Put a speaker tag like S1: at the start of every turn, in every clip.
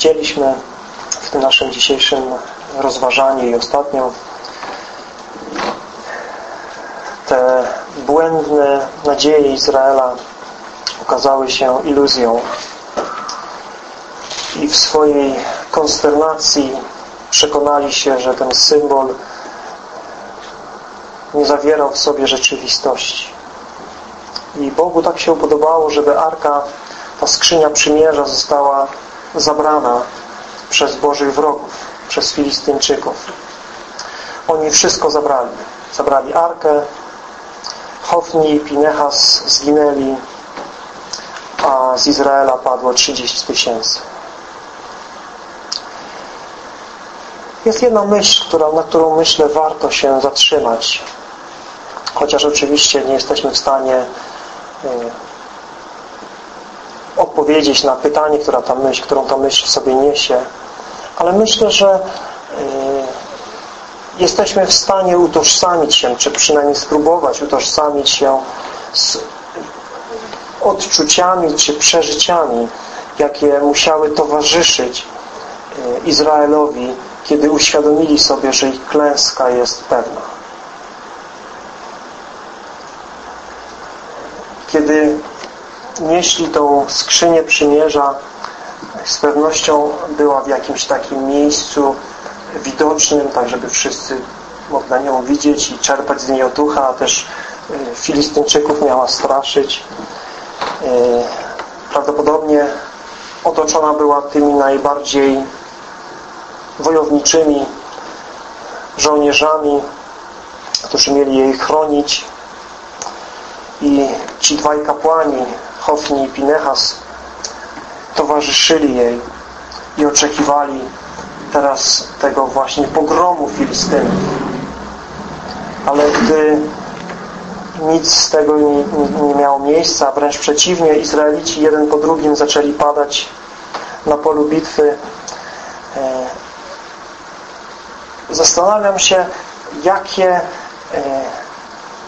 S1: widzieliśmy w tym naszym dzisiejszym rozważaniu i ostatnio te błędne nadzieje Izraela okazały się iluzją i w swojej konsternacji przekonali się, że ten symbol nie zawierał w sobie rzeczywistości. I Bogu tak się podobało, żeby Arka, ta skrzynia przymierza została zabrana przez Bożych wrogów, przez Filistyńczyków. Oni wszystko zabrali. Zabrali Arkę, Hofni i Pinechas zginęli, a z Izraela padło 30 tysięcy. Jest jedna myśl, która, na którą myślę warto się zatrzymać. Chociaż oczywiście nie jesteśmy w stanie y, odpowiedzieć na pytanie, która ta myśl, którą ta myśl sobie niesie. Ale myślę, że y, jesteśmy w stanie utożsamić się, czy przynajmniej spróbować utożsamić się z odczuciami czy przeżyciami, jakie musiały towarzyszyć y, Izraelowi, kiedy uświadomili sobie, że ich klęska jest pewna. Kiedy nieśli tą skrzynię przymierza, z pewnością była w jakimś takim miejscu widocznym, tak żeby wszyscy mogli na nią widzieć i czerpać z niej otucha, a też e, Filistyńczyków miała straszyć. E, prawdopodobnie otoczona była tymi najbardziej wojowniczymi żołnierzami, którzy mieli jej chronić i ci dwaj kapłani Hofni i Pinechas towarzyszyli jej i oczekiwali teraz tego właśnie pogromu Filistynów. Ale gdy nic z tego nie, nie, nie miało miejsca, wręcz przeciwnie, Izraelici jeden po drugim zaczęli padać na polu bitwy. E, zastanawiam się, jakie, e,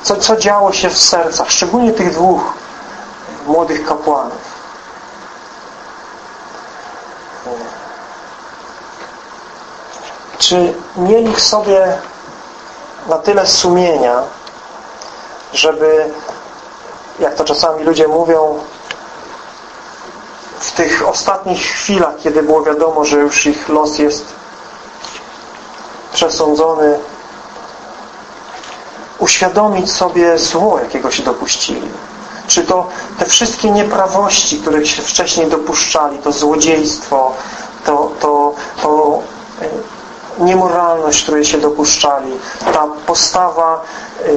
S1: co, co działo się w sercach, szczególnie tych dwóch młodych kapłanów. Czy mieli w sobie na tyle sumienia, żeby, jak to czasami ludzie mówią, w tych ostatnich chwilach, kiedy było wiadomo, że już ich los jest przesądzony, uświadomić sobie zło, jakiego się dopuścili. Czy to te wszystkie nieprawości, których się wcześniej dopuszczali, to złodziejstwo, to, to, to e, niemoralność, której się dopuszczali, ta postawa e,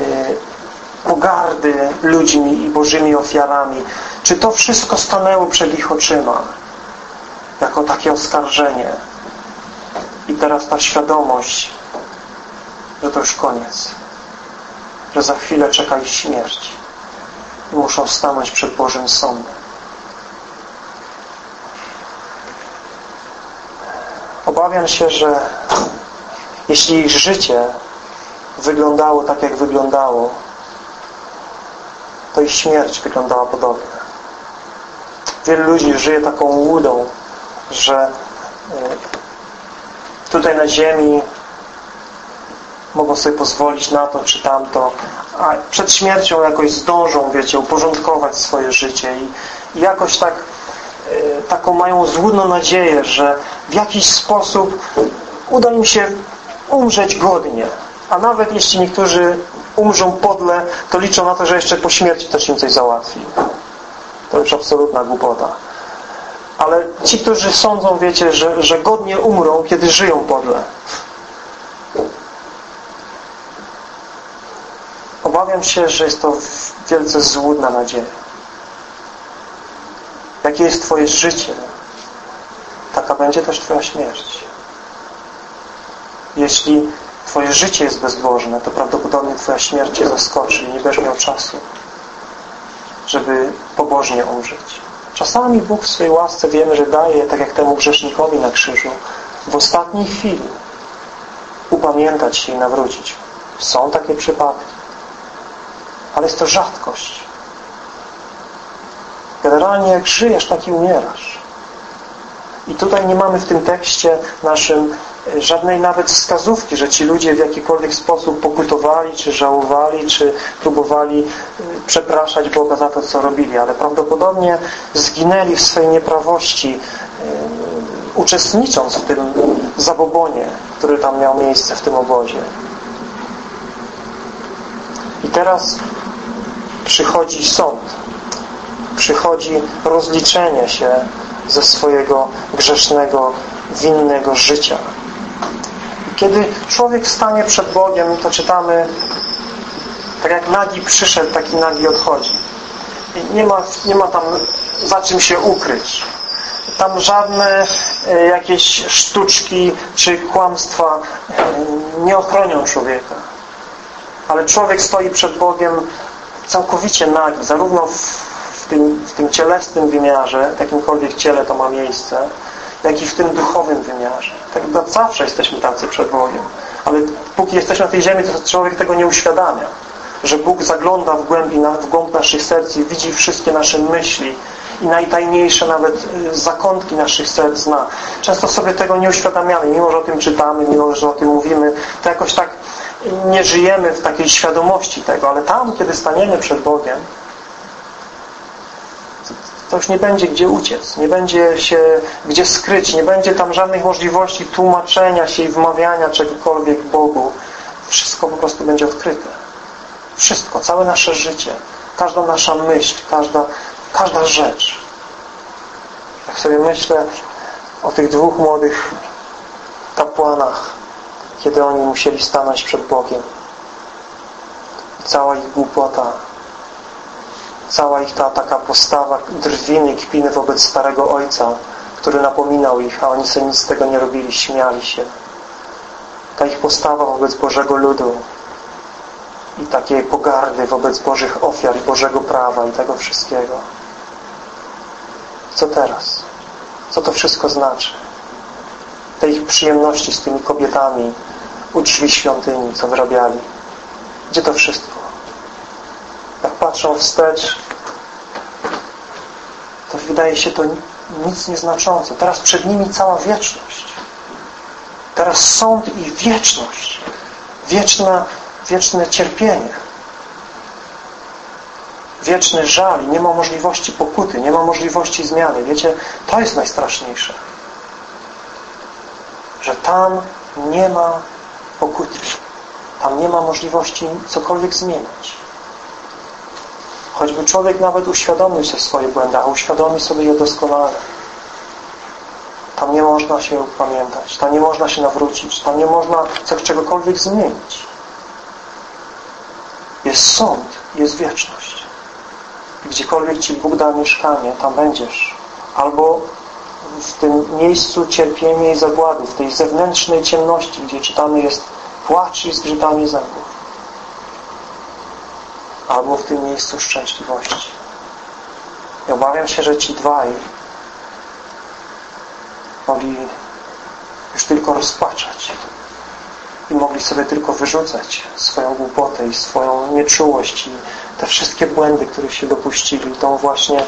S1: pogardy ludźmi i bożymi ofiarami, czy to wszystko stanęło przed ich oczyma jako takie oskarżenie? I teraz ta świadomość, że to już koniec, że za chwilę czeka ich śmierć muszą stanąć przed Bożym Sądem. Obawiam się, że jeśli ich życie wyglądało tak, jak wyglądało, to ich śmierć wyglądała podobnie. Wielu ludzi żyje taką łudą, że e, tutaj na ziemi mogą sobie pozwolić na to czy tamto, a przed śmiercią jakoś zdążą, wiecie, uporządkować swoje życie i, i jakoś tak e, taką mają złudną nadzieję, że w jakiś sposób uda im się umrzeć godnie. A nawet jeśli niektórzy umrzą podle, to liczą na to, że jeszcze po śmierci też im coś załatwi. To już absolutna głupota. Ale ci, którzy sądzą, wiecie, że, że godnie umrą, kiedy żyją podle. Obawiam się, że jest to wielce złudna nadzieja. Jakie jest Twoje życie, taka będzie też Twoja śmierć. Jeśli Twoje życie jest bezbożne, to prawdopodobnie Twoja śmierć Cię zaskoczy i nie będziesz miał czasu, żeby pobożnie umrzeć. Czasami Bóg w swojej łasce wiemy, że daje, tak jak temu grzesznikowi na krzyżu, w ostatniej chwili upamiętać się i nawrócić. Są takie przypadki. Ale jest to rzadkość. Generalnie jak żyjesz, tak i umierasz. I tutaj nie mamy w tym tekście naszym e, żadnej nawet wskazówki, że ci ludzie w jakikolwiek sposób pokutowali, czy żałowali, czy próbowali e, przepraszać Boga za to, co robili, ale prawdopodobnie zginęli w swojej nieprawości, e, uczestnicząc w tym zabobonie, który tam miał miejsce w tym obozie. I teraz przychodzi sąd, przychodzi rozliczenie się ze swojego grzesznego, winnego życia. Kiedy człowiek stanie przed Bogiem, to czytamy tak jak nagi przyszedł, taki nagi odchodzi. I nie ma, nie ma tam za czym się ukryć. Tam żadne e, jakieś sztuczki czy kłamstwa e, nie ochronią człowieka. Ale człowiek stoi przed Bogiem całkowicie nagi, zarówno w tym, w tym cielesnym wymiarze, w jakimkolwiek ciele to ma miejsce, jak i w tym duchowym wymiarze. Tak zawsze jesteśmy tacy przed Bogiem. Ale póki jesteśmy na tej ziemi, to człowiek tego nie uświadamia. Że Bóg zagląda w, głębi, w głąb naszych serc i widzi wszystkie nasze myśli i najtajniejsze nawet y, zakątki naszych serc zna. Często sobie tego nie uświadamiamy, mimo że o tym czytamy, mimo że o tym mówimy, to jakoś tak nie żyjemy w takiej świadomości tego, ale tam, kiedy staniemy przed Bogiem, to już nie będzie gdzie uciec, nie będzie się gdzie skryć, nie będzie tam żadnych możliwości tłumaczenia się i wmawiania czegokolwiek Bogu. Wszystko po prostu będzie odkryte. Wszystko, całe nasze życie, każda nasza myśl, każda, każda rzecz. Jak sobie myślę o tych dwóch młodych kapłanach, kiedy oni musieli stanąć przed Bogiem. Cała ich głupota, cała ich ta taka postawa drwiny, kpiny wobec starego ojca, który napominał ich, a oni sobie nic z tego nie robili, śmiali się. Ta ich postawa wobec Bożego ludu i takiej pogardy wobec Bożych ofiar i Bożego prawa i tego wszystkiego. Co teraz? Co to wszystko znaczy? Te ich przyjemności z tymi kobietami u drzwi świątyni, co wyrabiali. Gdzie to wszystko? jak patrzą wstecz, to wydaje się to nic nieznaczące. Teraz przed nimi cała wieczność. Teraz sąd i wieczność. Wieczne, wieczne cierpienie. Wieczny żal. Nie ma możliwości pokuty. Nie ma możliwości zmiany. Wiecie, to jest najstraszniejsze. Że tam nie ma pokuty. Tam nie ma możliwości cokolwiek zmienić. Choćby człowiek nawet uświadomił sobie swoje błędy, a uświadomi sobie je doskonale. Tam nie można się pamiętać, tam nie można się nawrócić, tam nie można czegokolwiek zmienić. Jest sąd, jest wieczność. Gdziekolwiek Ci Bóg da mieszkanie, tam będziesz. Albo w tym miejscu cierpienia i zagłady, w tej zewnętrznej ciemności, gdzie czytamy jest płacz i zgrzytanie zębów. Albo w tym miejscu szczęśliwości. I obawiam się, że ci dwaj mogli już tylko rozpaczać. I mogli sobie tylko wyrzucać swoją głupotę i swoją nieczułość i te wszystkie błędy, których się dopuścili, tą właśnie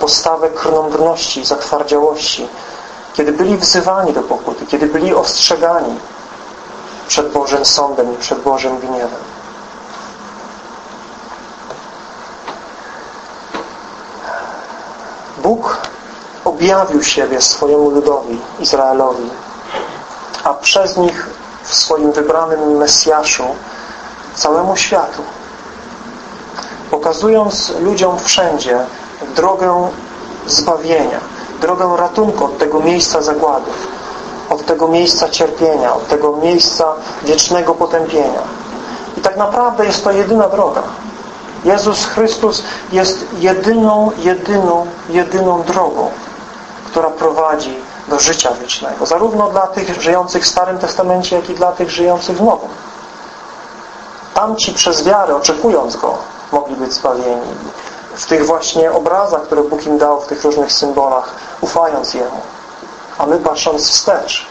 S1: postawę krnąbrności zatwardziałości, kiedy byli wzywani do pokuty, kiedy byli ostrzegani przed Bożym sądem i przed Bożym gniewem. Bóg objawił siebie swojemu ludowi, Izraelowi, a przez nich w swoim wybranym Mesjaszu całemu światu. Pokazując ludziom wszędzie drogę zbawienia, drogę ratunku od tego miejsca zagładów, od tego miejsca cierpienia, od tego miejsca wiecznego potępienia. I tak naprawdę jest to jedyna droga. Jezus Chrystus jest jedyną, jedyną, jedyną drogą, która prowadzi do życia wiecznego. Zarówno dla tych żyjących w Starym Testamencie, jak i dla tych żyjących w Nowym. Tamci przez wiarę, oczekując Go, mogli być zbawieni. W tych właśnie obrazach, które Bóg im dał, w tych różnych symbolach, ufając Jemu. A my patrząc wstecz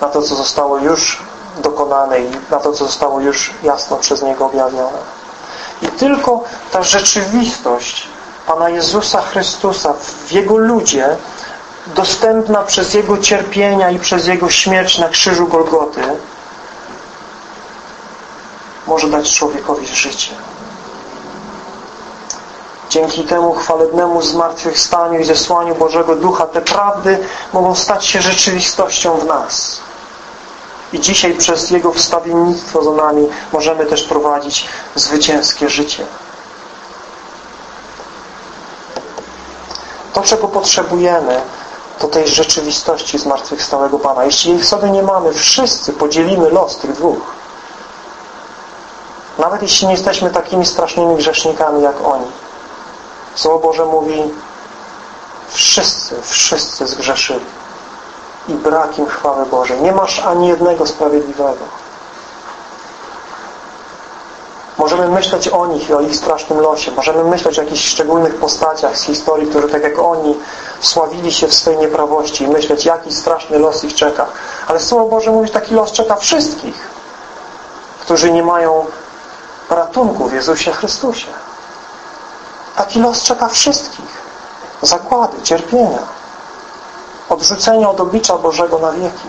S1: na to, co zostało już dokonane i na to, co zostało już jasno przez Niego objawione. I tylko ta rzeczywistość Pana Jezusa Chrystusa w Jego ludzie dostępna przez Jego cierpienia i przez Jego śmierć na krzyżu Golgoty może dać człowiekowi życie. Dzięki temu chwalebnemu zmartwychwstaniu i zesłaniu Bożego Ducha te prawdy mogą stać się rzeczywistością w nas. I dzisiaj przez Jego wstawiennictwo za nami możemy też prowadzić zwycięskie życie. To, czego potrzebujemy, to tej rzeczywistości zmartwychwstałego Pana. Jeśli ich sobie nie mamy, wszyscy podzielimy los tych dwóch. Nawet jeśli nie jesteśmy takimi strasznymi grzesznikami jak oni. Słowo Boże mówi wszyscy, wszyscy zgrzeszyli i brak im chwały Bożej. Nie masz ani jednego sprawiedliwego. Możemy myśleć o nich i o ich strasznym losie. Możemy myśleć o jakichś szczególnych postaciach z historii, którzy tak jak oni wsławili się w swojej nieprawości i myśleć, jaki straszny los ich czeka. Ale Słowo Boże mówi, taki los czeka wszystkich, którzy nie mają ratunku w Jezusie Chrystusie. Taki los czeka wszystkich. Zakłady, cierpienia. Odrzucenia od oblicza Bożego na wieki.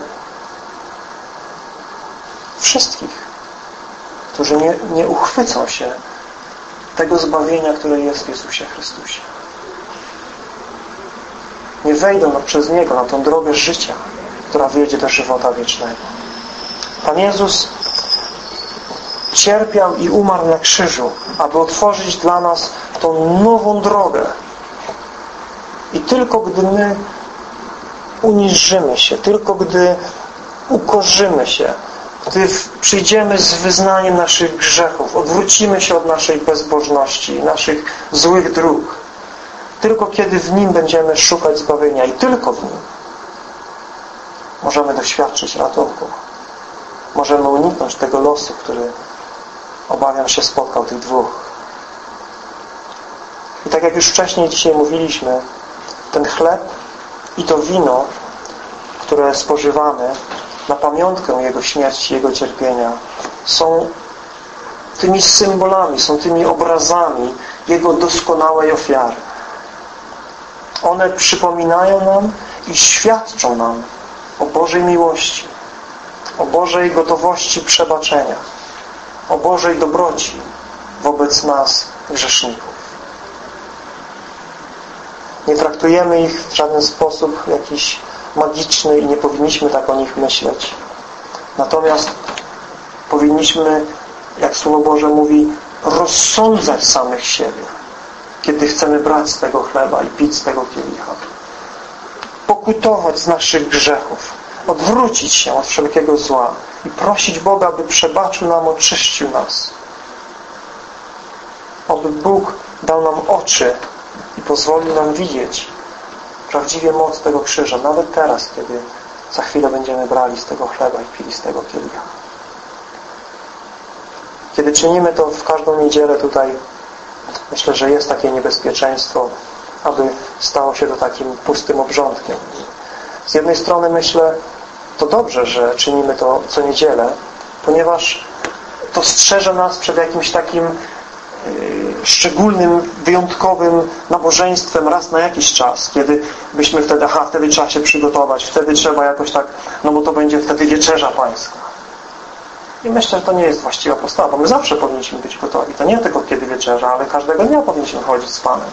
S1: Wszystkich, którzy nie, nie uchwycą się tego zbawienia, które jest w Jezusie Chrystusie. Nie wejdą przez Niego na tą drogę życia, która wyjdzie do żywota wiecznego. Pan Jezus cierpiał i umarł na krzyżu, aby otworzyć dla nas tą nową drogę. I tylko gdy my uniżymy się, tylko gdy ukorzymy się, gdy przyjdziemy z wyznaniem naszych grzechów, odwrócimy się od naszej bezbożności, naszych złych dróg, tylko kiedy w Nim będziemy szukać zbawienia i tylko w Nim możemy doświadczyć ratunku. Możemy uniknąć tego losu, który obawiam się spotkał tych dwóch. Tak jak już wcześniej dzisiaj mówiliśmy, ten chleb i to wino, które spożywamy na pamiątkę Jego śmierci, Jego cierpienia, są tymi symbolami, są tymi obrazami Jego doskonałej ofiary. One przypominają nam i świadczą nam o Bożej miłości, o Bożej gotowości przebaczenia, o Bożej dobroci wobec nas, grzeszników. Nie traktujemy ich w żaden sposób jakiś magiczny i nie powinniśmy tak o nich myśleć. Natomiast powinniśmy, jak Słowo Boże mówi, rozsądzać samych siebie, kiedy chcemy brać z tego chleba i pić z tego kielicha. Pokutować z naszych grzechów, odwrócić się od wszelkiego zła i prosić Boga, by przebaczył nam, oczyścił nas. Aby Bóg dał nam oczy i pozwolił nam widzieć prawdziwie moc tego krzyża, nawet teraz, kiedy za chwilę będziemy brali z tego chleba i pili z tego kielicha. Kiedy czynimy to w każdą niedzielę tutaj, myślę, że jest takie niebezpieczeństwo, aby stało się to takim pustym obrządkiem. Z jednej strony myślę, to dobrze, że czynimy to co niedzielę, ponieważ to strzeże nas przed jakimś takim szczególnym, wyjątkowym nabożeństwem raz na jakiś czas, kiedy byśmy wtedy, aha, wtedy trzeba się przygotować, wtedy trzeba jakoś tak, no bo to będzie wtedy wieczerza pańska. I myślę, że to nie jest właściwa postawa. My zawsze powinniśmy być gotowi. To nie tylko kiedy wieczerza, ale każdego dnia powinniśmy chodzić z Panem.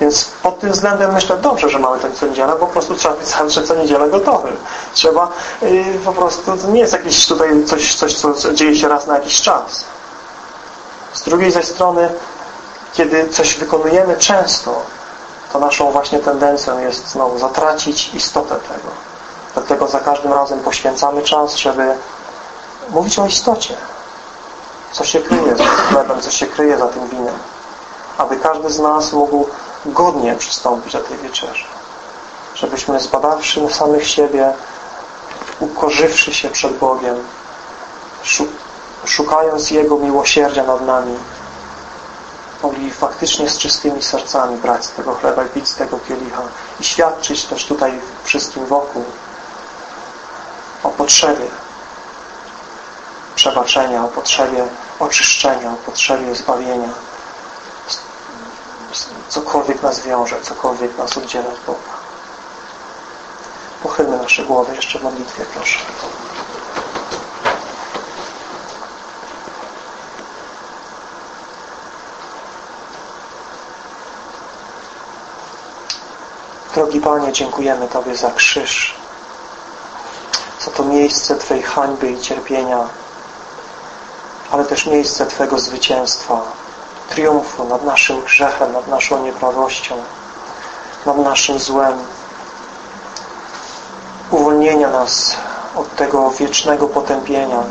S1: Więc pod tym względem myślę, dobrze, że mamy to co niedzielę, bo po prostu trzeba być zawsze co niedzielę gotowy. Trzeba yy, po prostu, to nie jest jakieś tutaj coś, coś, co dzieje się raz na jakiś czas. Z drugiej zaś strony, kiedy coś wykonujemy często, to naszą właśnie tendencją jest znowu zatracić istotę tego. Dlatego za każdym razem poświęcamy czas, żeby mówić o istocie. Co się kryje za chlebem, co się kryje za tym winem. Aby każdy z nas mógł godnie przystąpić do tej wieczerzy. Żebyśmy zbadawszy samych siebie, ukorzywszy się przed Bogiem, szukając Jego miłosierdzia nad nami, mogli faktycznie z czystymi sercami brać z tego chleba i pić z tego kielicha i świadczyć też tutaj wszystkim wokół o potrzebie przebaczenia, o potrzebie oczyszczenia, o potrzebie zbawienia. Cokolwiek nas wiąże, cokolwiek nas oddziela od Boga. Pochylmy nasze głowy jeszcze w modlitwie, proszę. Drogi Panie, dziękujemy Tobie za krzyż, za to miejsce Twojej hańby i cierpienia, ale też miejsce Twojego zwycięstwa, triumfu nad naszym grzechem, nad naszą nieprawością, nad naszym złem, uwolnienia nas od tego wiecznego potępienia,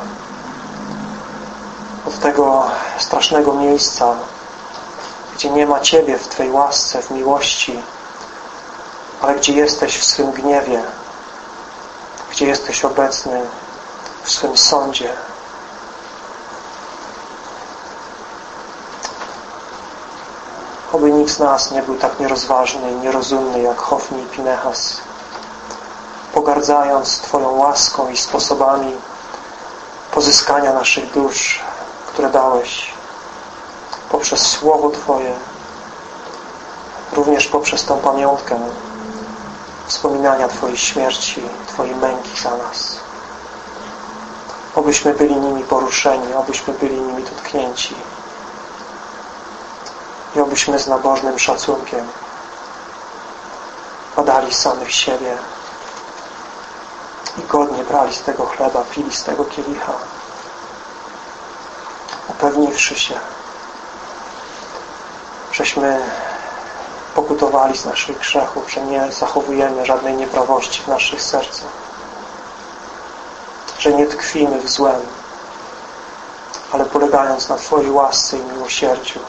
S1: od tego strasznego miejsca, gdzie nie ma Ciebie w Twojej łasce, w miłości, ale gdzie jesteś w swym gniewie, gdzie jesteś obecny w swym sądzie. Oby nikt z nas nie był tak nierozważny i nierozumny jak Hofni i Pinechas, pogardzając Twoją łaską i sposobami pozyskania naszych dusz, które dałeś poprzez Słowo Twoje, również poprzez tą pamiątkę wspominania Twojej śmierci, Twojej męki za nas. Obyśmy byli nimi poruszeni, obyśmy byli nimi dotknięci i obyśmy z nabożnym szacunkiem badali samych siebie i godnie brali z tego chleba, pili z tego kielicha, upewniwszy się, żeśmy pokutowali z naszych grzechów, że nie zachowujemy żadnej nieprawości w naszych sercach, że nie tkwimy w złem, ale polegając na Twojej łasce i miłosierdziu,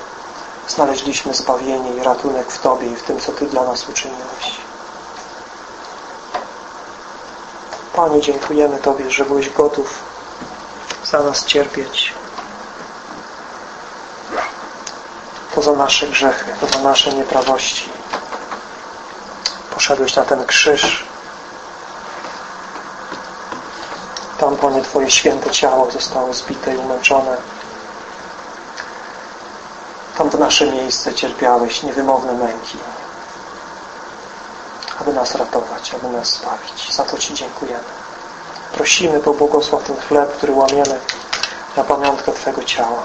S1: znaleźliśmy zbawienie i ratunek w Tobie i w tym, co Ty dla nas uczyniłeś. Panie, dziękujemy Tobie, że byłeś gotów za nas cierpieć. To za nasze grzechy, to za nasze nieprawości. Poszedłeś na ten krzyż. Tam, Panie, Twoje święte ciało zostało zbite i umęczone. Tam w nasze miejsce cierpiałeś niewymowne męki aby nas ratować, aby nas zbawić. Za to Ci dziękujemy. Prosimy, pobłogosław ten chleb, który łamiemy na pamiątkę Twojego ciała,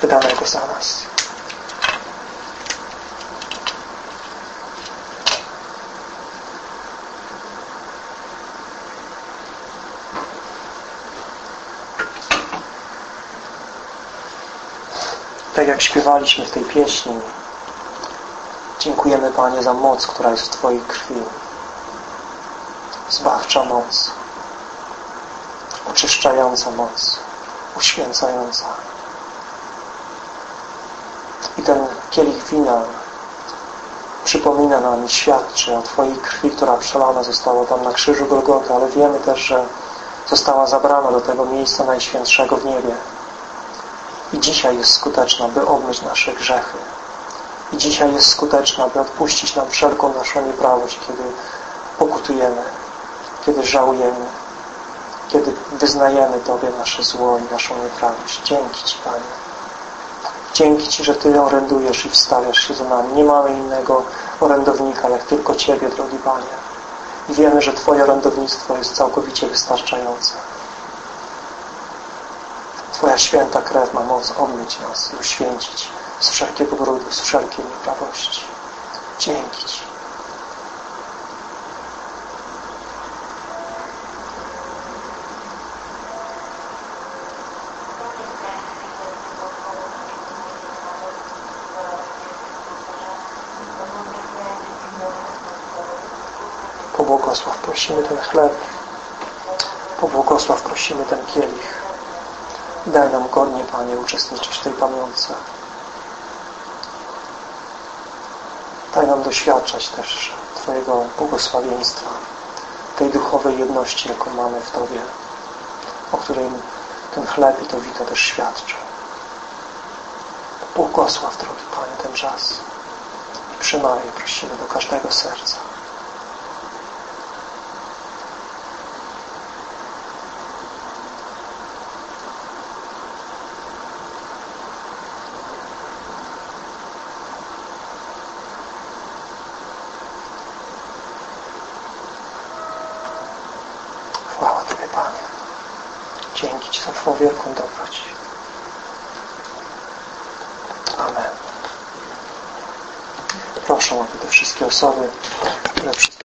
S1: wydanego za nas. Tak jak śpiewaliśmy w tej pieśni, Dziękujemy Panie za moc, która jest w Twojej krwi. Zbawcza moc. Oczyszczająca moc. Uświęcająca. I ten kielich wina przypomina nam i świadczy o Twojej krwi, która przelana została tam na krzyżu Golgoty, ale wiemy też, że została zabrana do tego miejsca najświętszego w niebie. I dzisiaj jest skuteczna, by obmyć nasze grzechy i dzisiaj jest skuteczna, by odpuścić nam wszelką naszą nieprawość, kiedy pokutujemy, kiedy żałujemy, kiedy wyznajemy Tobie nasze zło i naszą nieprawość. Dzięki Ci, Panie. Dzięki Ci, że Ty orędujesz i wstawiasz się za nami. Nie mamy innego orędownika, jak tylko Ciebie, drogi Panie. I wiemy, że Twoje orędownictwo jest całkowicie wystarczające. Twoja święta krew ma moc omyć nas i uświęcić z wszelkiego brudu, z wszelkiej nieprawości. Dzięki Ci. Pobłogosław prosimy ten chleb. Pobłogosław prosimy ten kielich. Daj nam godnie, Panie, uczestniczyć w tej pamiątce. Daj nam doświadczać też Twojego błogosławieństwa, tej duchowej jedności, jaką mamy w Tobie, o której ten chleb i to wito też świadczą. Błogosław, drogi Panie, ten czas. Przemawiaj, prosimy, do każdego serca. Dzięki Ci za Twoją wielką dobroć. Amen.